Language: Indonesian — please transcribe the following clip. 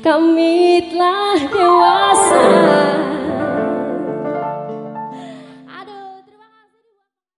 Kami telah dewasa.